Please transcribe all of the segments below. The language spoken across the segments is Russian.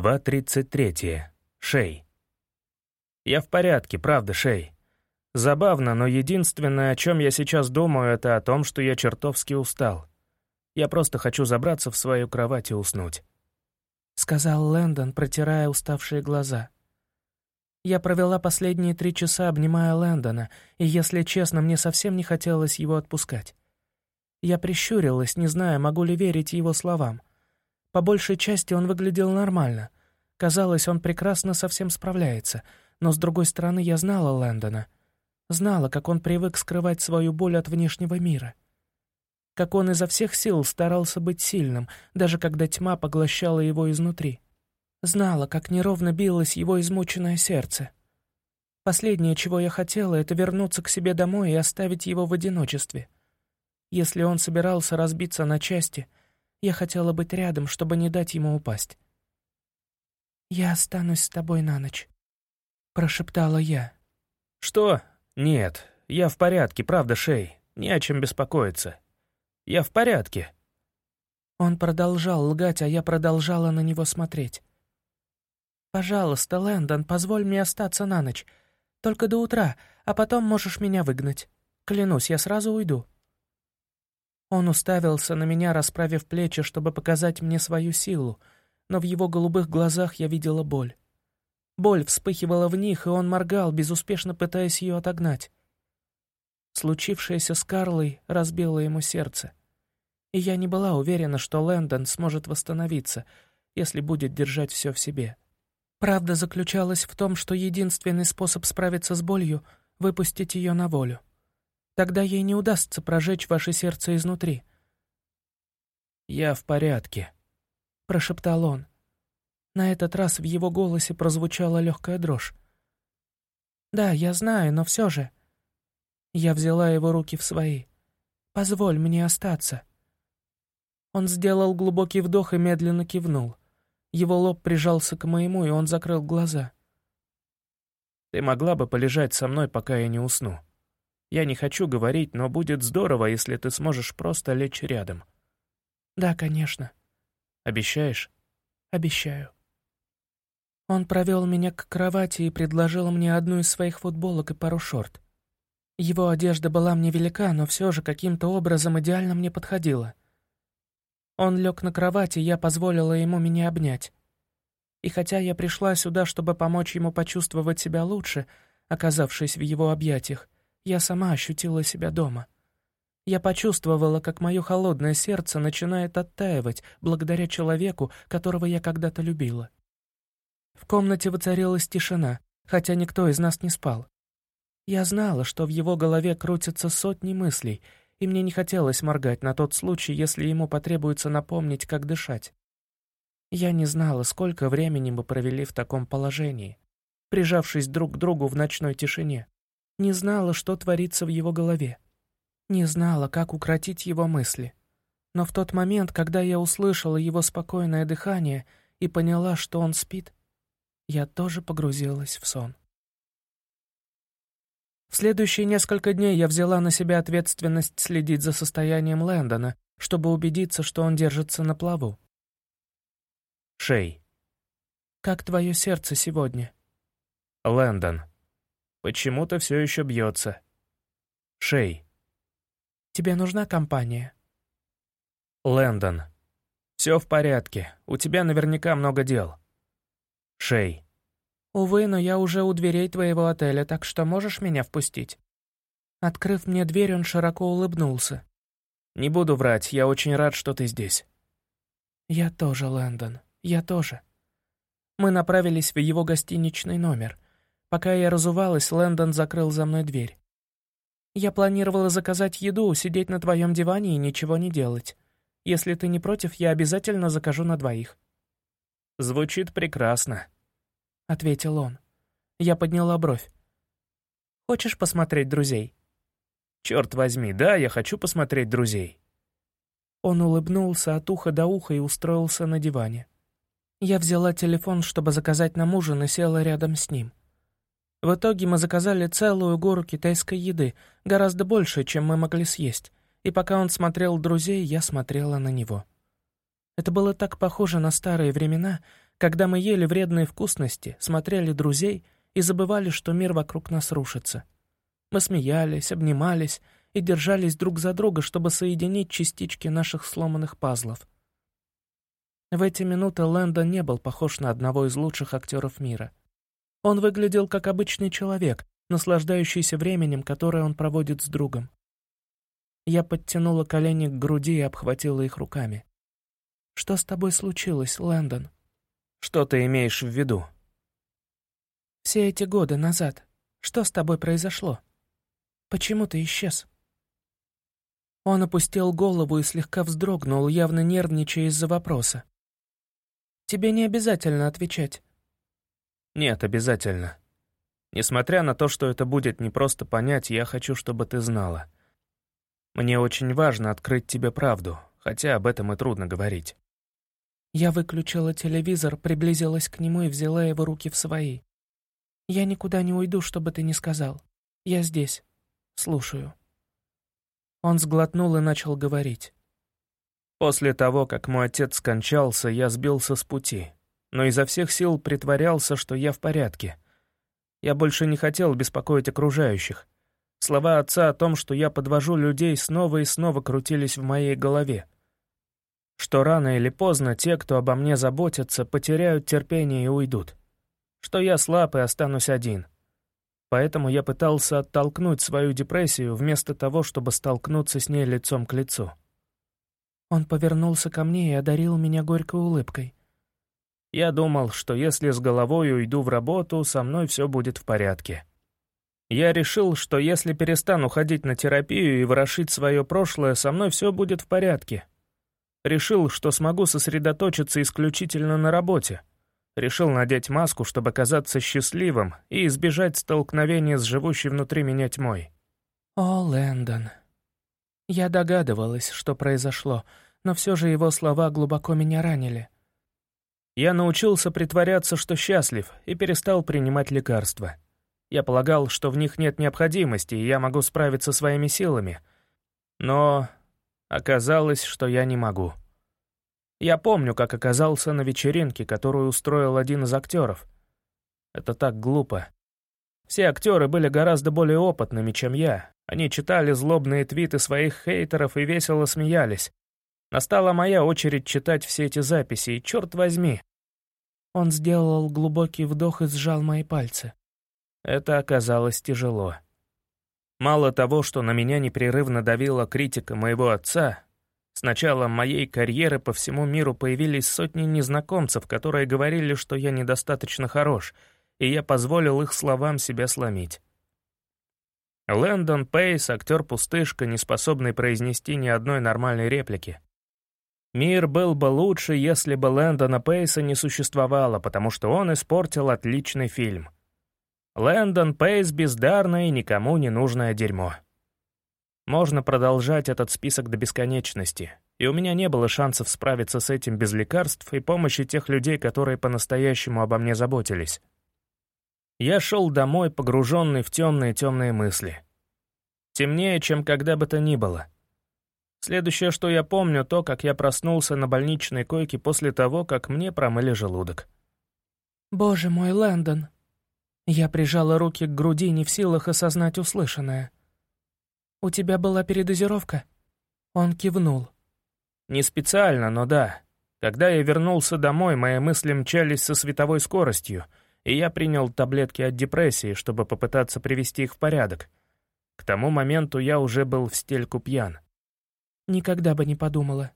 Глава 33. Шей. Я в порядке, правда, Шей. Забавно, но единственное, о чем я сейчас думаю, это о том, что я чертовски устал. Я просто хочу забраться в свою кровать и уснуть. Сказал Лэндон, протирая уставшие глаза. Я провела последние три часа, обнимая Лэндона, и, если честно, мне совсем не хотелось его отпускать. Я прищурилась, не зная, могу ли верить его словам. По большей части он выглядел нормально. Казалось, он прекрасно со всем справляется, но, с другой стороны, я знала Лэндона. Знала, как он привык скрывать свою боль от внешнего мира. Как он изо всех сил старался быть сильным, даже когда тьма поглощала его изнутри. Знала, как неровно билось его измученное сердце. Последнее, чего я хотела, это вернуться к себе домой и оставить его в одиночестве. Если он собирался разбиться на части — я хотела быть рядом, чтобы не дать ему упасть. «Я останусь с тобой на ночь», — прошептала я. «Что? Нет, я в порядке, правда, Шей. Не о чем беспокоиться. Я в порядке». Он продолжал лгать, а я продолжала на него смотреть. «Пожалуйста, Лэндон, позволь мне остаться на ночь. Только до утра, а потом можешь меня выгнать. Клянусь, я сразу уйду». Он уставился на меня, расправив плечи, чтобы показать мне свою силу, но в его голубых глазах я видела боль. Боль вспыхивала в них, и он моргал, безуспешно пытаясь ее отогнать. Случившееся с Карлой разбило ему сердце. И я не была уверена, что Лэндон сможет восстановиться, если будет держать все в себе. Правда заключалась в том, что единственный способ справиться с болью — выпустить ее на волю. Тогда ей не удастся прожечь ваше сердце изнутри». «Я в порядке», — прошептал он. На этот раз в его голосе прозвучала легкая дрожь. «Да, я знаю, но все же...» Я взяла его руки в свои. «Позволь мне остаться». Он сделал глубокий вдох и медленно кивнул. Его лоб прижался к моему, и он закрыл глаза. «Ты могла бы полежать со мной, пока я не усну?» Я не хочу говорить, но будет здорово, если ты сможешь просто лечь рядом». «Да, конечно». «Обещаешь?» «Обещаю». Он провел меня к кровати и предложил мне одну из своих футболок и пару шорт. Его одежда была мне велика, но все же каким-то образом идеально мне подходила. Он лег на кровати, я позволила ему меня обнять. И хотя я пришла сюда, чтобы помочь ему почувствовать себя лучше, оказавшись в его объятиях, я сама ощутила себя дома. Я почувствовала, как мое холодное сердце начинает оттаивать благодаря человеку, которого я когда-то любила. В комнате воцарилась тишина, хотя никто из нас не спал. Я знала, что в его голове крутятся сотни мыслей, и мне не хотелось моргать на тот случай, если ему потребуется напомнить, как дышать. Я не знала, сколько времени мы провели в таком положении, прижавшись друг к другу в ночной тишине. Не знала, что творится в его голове. Не знала, как укротить его мысли. Но в тот момент, когда я услышала его спокойное дыхание и поняла, что он спит, я тоже погрузилась в сон. В следующие несколько дней я взяла на себя ответственность следить за состоянием Лэндона, чтобы убедиться, что он держится на плаву. Шей. «Как твое сердце сегодня?» «Лэндон». Почему-то все еще бьется. Шей. Тебе нужна компания? Лэндон. Все в порядке. У тебя наверняка много дел. Шей. Увы, но я уже у дверей твоего отеля, так что можешь меня впустить? Открыв мне дверь, он широко улыбнулся. «Не буду врать, я очень рад, что ты здесь». «Я тоже, Лэндон, я тоже». Мы направились в его гостиничный номер — Пока я разувалась, Лэндон закрыл за мной дверь. «Я планировала заказать еду, сидеть на твоем диване и ничего не делать. Если ты не против, я обязательно закажу на двоих». «Звучит прекрасно», — ответил он. Я подняла бровь. «Хочешь посмотреть друзей?» «Черт возьми, да, я хочу посмотреть друзей». Он улыбнулся от уха до уха и устроился на диване. Я взяла телефон, чтобы заказать нам ужин, и села рядом с ним. В итоге мы заказали целую гору китайской еды, гораздо больше, чем мы могли съесть, и пока он смотрел друзей, я смотрела на него. Это было так похоже на старые времена, когда мы ели вредные вкусности, смотрели друзей и забывали, что мир вокруг нас рушится. Мы смеялись, обнимались и держались друг за друга, чтобы соединить частички наших сломанных пазлов. В эти минуты Лэндон не был похож на одного из лучших актеров мира. Он выглядел как обычный человек, наслаждающийся временем, которое он проводит с другом. Я подтянула колени к груди и обхватила их руками. «Что с тобой случилось, Лэндон?» «Что ты имеешь в виду?» «Все эти годы назад. Что с тобой произошло? Почему ты исчез?» Он опустил голову и слегка вздрогнул, явно нервничая из-за вопроса. «Тебе не обязательно отвечать». «Нет, обязательно. Несмотря на то, что это будет непросто понять, я хочу, чтобы ты знала. Мне очень важно открыть тебе правду, хотя об этом и трудно говорить». Я выключила телевизор, приблизилась к нему и взяла его руки в свои. «Я никуда не уйду, чтобы ты не сказал. Я здесь. Слушаю». Он сглотнул и начал говорить. После того, как мой отец скончался, я сбился с пути, но изо всех сил притворялся, что я в порядке. Я больше не хотел беспокоить окружающих. Слова отца о том, что я подвожу людей, снова и снова крутились в моей голове. Что рано или поздно те, кто обо мне заботятся, потеряют терпение и уйдут. Что я слаб и останусь один — Поэтому я пытался оттолкнуть свою депрессию вместо того, чтобы столкнуться с ней лицом к лицу. Он повернулся ко мне и одарил меня горькой улыбкой. Я думал, что если с головой уйду в работу, со мной все будет в порядке. Я решил, что если перестану ходить на терапию и ворошить свое прошлое, со мной все будет в порядке. Решил, что смогу сосредоточиться исключительно на работе, Решил надеть маску, чтобы казаться счастливым и избежать столкновения с живущей внутри меня тьмой. «О, Лэндон». Я догадывалась, что произошло, но все же его слова глубоко меня ранили. Я научился притворяться, что счастлив, и перестал принимать лекарства. Я полагал, что в них нет необходимости, и я могу справиться своими силами. Но оказалось, что я не могу. Я помню, как оказался на вечеринке, которую устроил один из актеров. Это так глупо. Все актеры были гораздо более опытными, чем я. Они читали злобные твиты своих хейтеров и весело смеялись. Настала моя очередь читать все эти записи, и черт возьми. Он сделал глубокий вдох и сжал мои пальцы. Это оказалось тяжело. Мало того, что на меня непрерывно давила критика моего отца, с началом моей карьеры по всему миру появились сотни незнакомцев, которые говорили, что я недостаточно хорош, и я позволил их словам себя сломить. Лэндон Пейс — актер-пустышка, не способный произнести ни одной нормальной реплики. Мир был бы лучше, если бы Лэндона Пейса не существовало, потому что он испортил отличный фильм. Лэндон Пейс — бездарное и никому не нужное дерьмо. Можно продолжать этот список до бесконечности, и у меня не было шансов справиться с этим без лекарств и помощи тех людей, которые по-настоящему обо мне заботились. Я шел домой, погруженный в темные-темные мысли. Темнее, чем когда бы то ни было. Следующее, что я помню, то, как я проснулся на больничной койке после того, как мне промыли желудок. «Боже мой, Лэндон!» Я прижала руки к груди, не в силах осознать услышанное. «У тебя была передозировка?» Он кивнул. «Не специально, но да. Когда я вернулся домой, мои мысли мчались со световой скоростью, и я принял таблетки от депрессии, чтобы попытаться привести их в порядок. К тому моменту я уже был в стельку пьян. Никогда бы не подумала.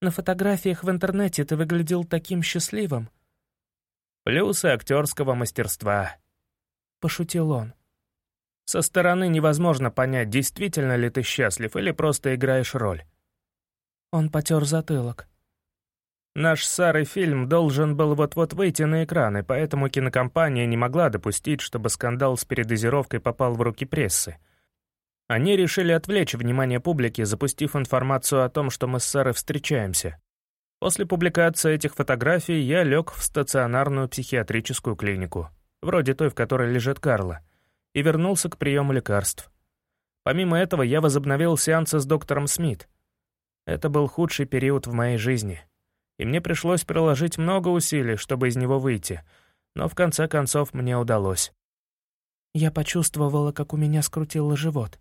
На фотографиях в интернете ты выглядел таким счастливым. Плюсы актерского мастерства. Пошутил он. Со стороны невозможно понять, действительно ли ты счастлив или просто играешь роль. Он потер затылок. Наш старый фильм должен был вот-вот выйти на экраны, поэтому кинокомпания не могла допустить, чтобы скандал с передозировкой попал в руки прессы. Они решили отвлечь внимание публики, запустив информацию о том, что мы с Сарой встречаемся. После публикации этих фотографий я лег в стационарную психиатрическую клинику, вроде той, в которой лежит Карла — и вернулся к приему лекарств. Помимо этого, я возобновил сеансы с доктором Смит. Это был худший период в моей жизни. И мне пришлось приложить много усилий, чтобы из него выйти, но в конце концов мне удалось. Я почувствовала, как у меня скрутило живот.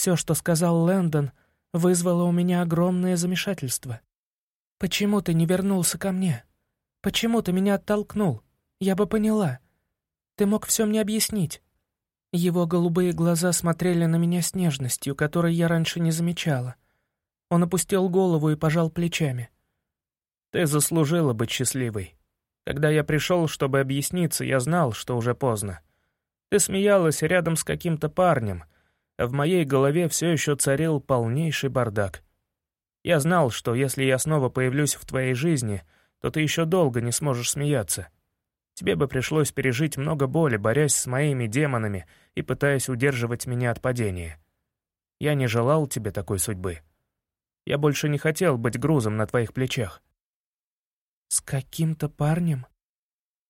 Все, что сказал Лэндон, вызвало у меня огромное замешательство. «Почему ты не вернулся ко мне? Почему ты меня оттолкнул? Я бы поняла. Ты мог все мне объяснить». Его голубые глаза смотрели на меня с нежностью, которой я раньше не замечала. Он опустил голову и пожал плечами. «Ты заслужила быть счастливой. Когда я пришел, чтобы объясниться, я знал, что уже поздно. Ты смеялась рядом с каким-то парнем, в моей голове все еще царил полнейший бардак. Я знал, что если я снова появлюсь в твоей жизни, то ты еще долго не сможешь смеяться. Тебе бы пришлось пережить много боли, борясь с моими демонами и пытаясь удерживать меня от падения. Я не желал тебе такой судьбы. Я больше не хотел быть грузом на твоих плечах. С каким-то парнем?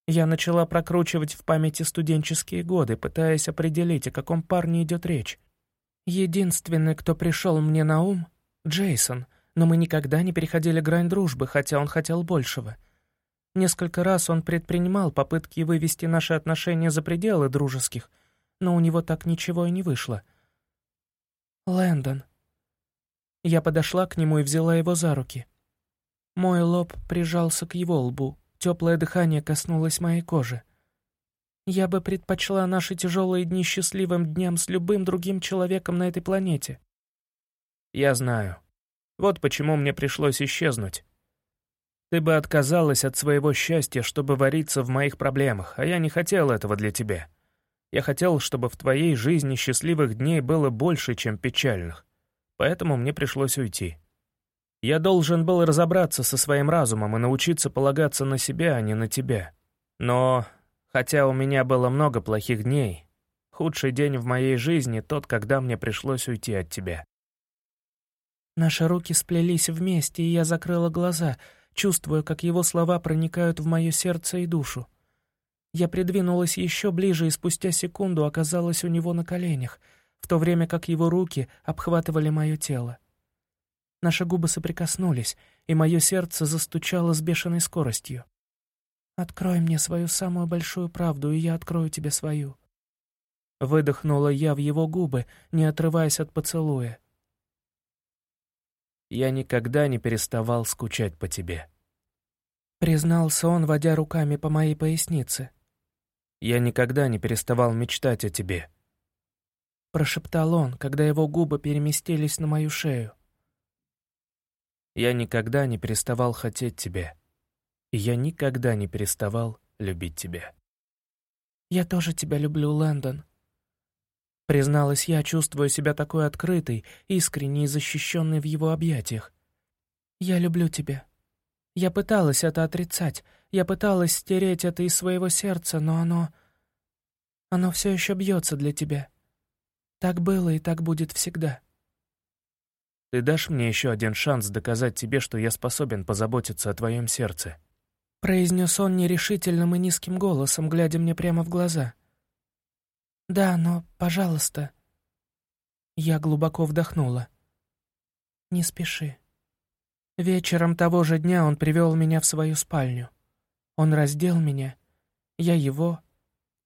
Я начала прокручивать в памяти студенческие годы, пытаясь определить, о каком парне идет речь. Единственный, кто пришел мне на ум — Джейсон, но мы никогда не переходили грань дружбы, хотя он хотел большего — Несколько раз он предпринимал попытки вывести наши отношения за пределы дружеских, но у него так ничего и не вышло. Лэндон. Я подошла к нему и взяла его за руки. Мой лоб прижался к его лбу, теплое дыхание коснулось моей кожи. Я бы предпочла наши тяжелые дни счастливым дням с любым другим человеком на этой планете. Я знаю. Вот почему мне пришлось исчезнуть. Ты бы отказалась от своего счастья, чтобы вариться в моих проблемах, а я не хотел этого для тебя. Я хотел, чтобы в твоей жизни счастливых дней было больше, чем печальных. Поэтому мне пришлось уйти. Я должен был разобраться со своим разумом и научиться полагаться на себя, а не на тебя. Но, хотя у меня было много плохих дней, худший день в моей жизни тот, когда мне пришлось уйти от тебя. Наши руки сплелись вместе, и я закрыла глаза — чувствуя, как его слова проникают в мое сердце и душу. Я придвинулась еще ближе и спустя секунду оказалась у него на коленях, в то время как его руки обхватывали мое тело. Наши губы соприкоснулись, и мое сердце застучало с бешеной скоростью. «Открой мне свою самую большую правду, и я открою тебе свою». Выдохнула я в его губы, не отрываясь от поцелуя. Я никогда не переставал скучать по тебе. Признался он, водя руками по моей пояснице. Я никогда не переставал мечтать о тебе. Прошептал он, когда его губы переместились на мою шею. Я никогда не переставал хотеть тебя. И я никогда не переставал любить тебя. Я тоже тебя люблю, Лэндон. Призналась я, чувствуя себя такой открытой, искренней и защищенной в его объятиях. «Я люблю тебя. Я пыталась это отрицать, я пыталась стереть это из своего сердца, но оно... Оно все еще бьется для тебя. Так было и так будет всегда». «Ты дашь мне еще один шанс доказать тебе, что я способен позаботиться о твоем сердце?» Произнес он нерешительным и низким голосом, глядя мне прямо в глаза. «Да, но, пожалуйста...» Я глубоко вдохнула. «Не спеши». Вечером того же дня он привел меня в свою спальню. Он раздел меня, я его,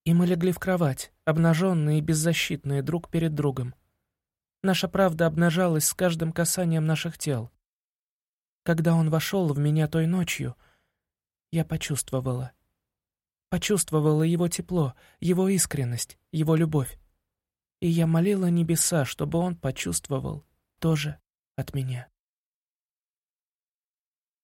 и мы легли в кровать, обнаженные и беззащитные друг перед другом. Наша правда обнажалась с каждым касанием наших тел. Когда он вошел в меня той ночью, я почувствовала — Почувствовала его тепло, его искренность, его любовь. И я молила небеса, чтобы он почувствовал тоже от меня.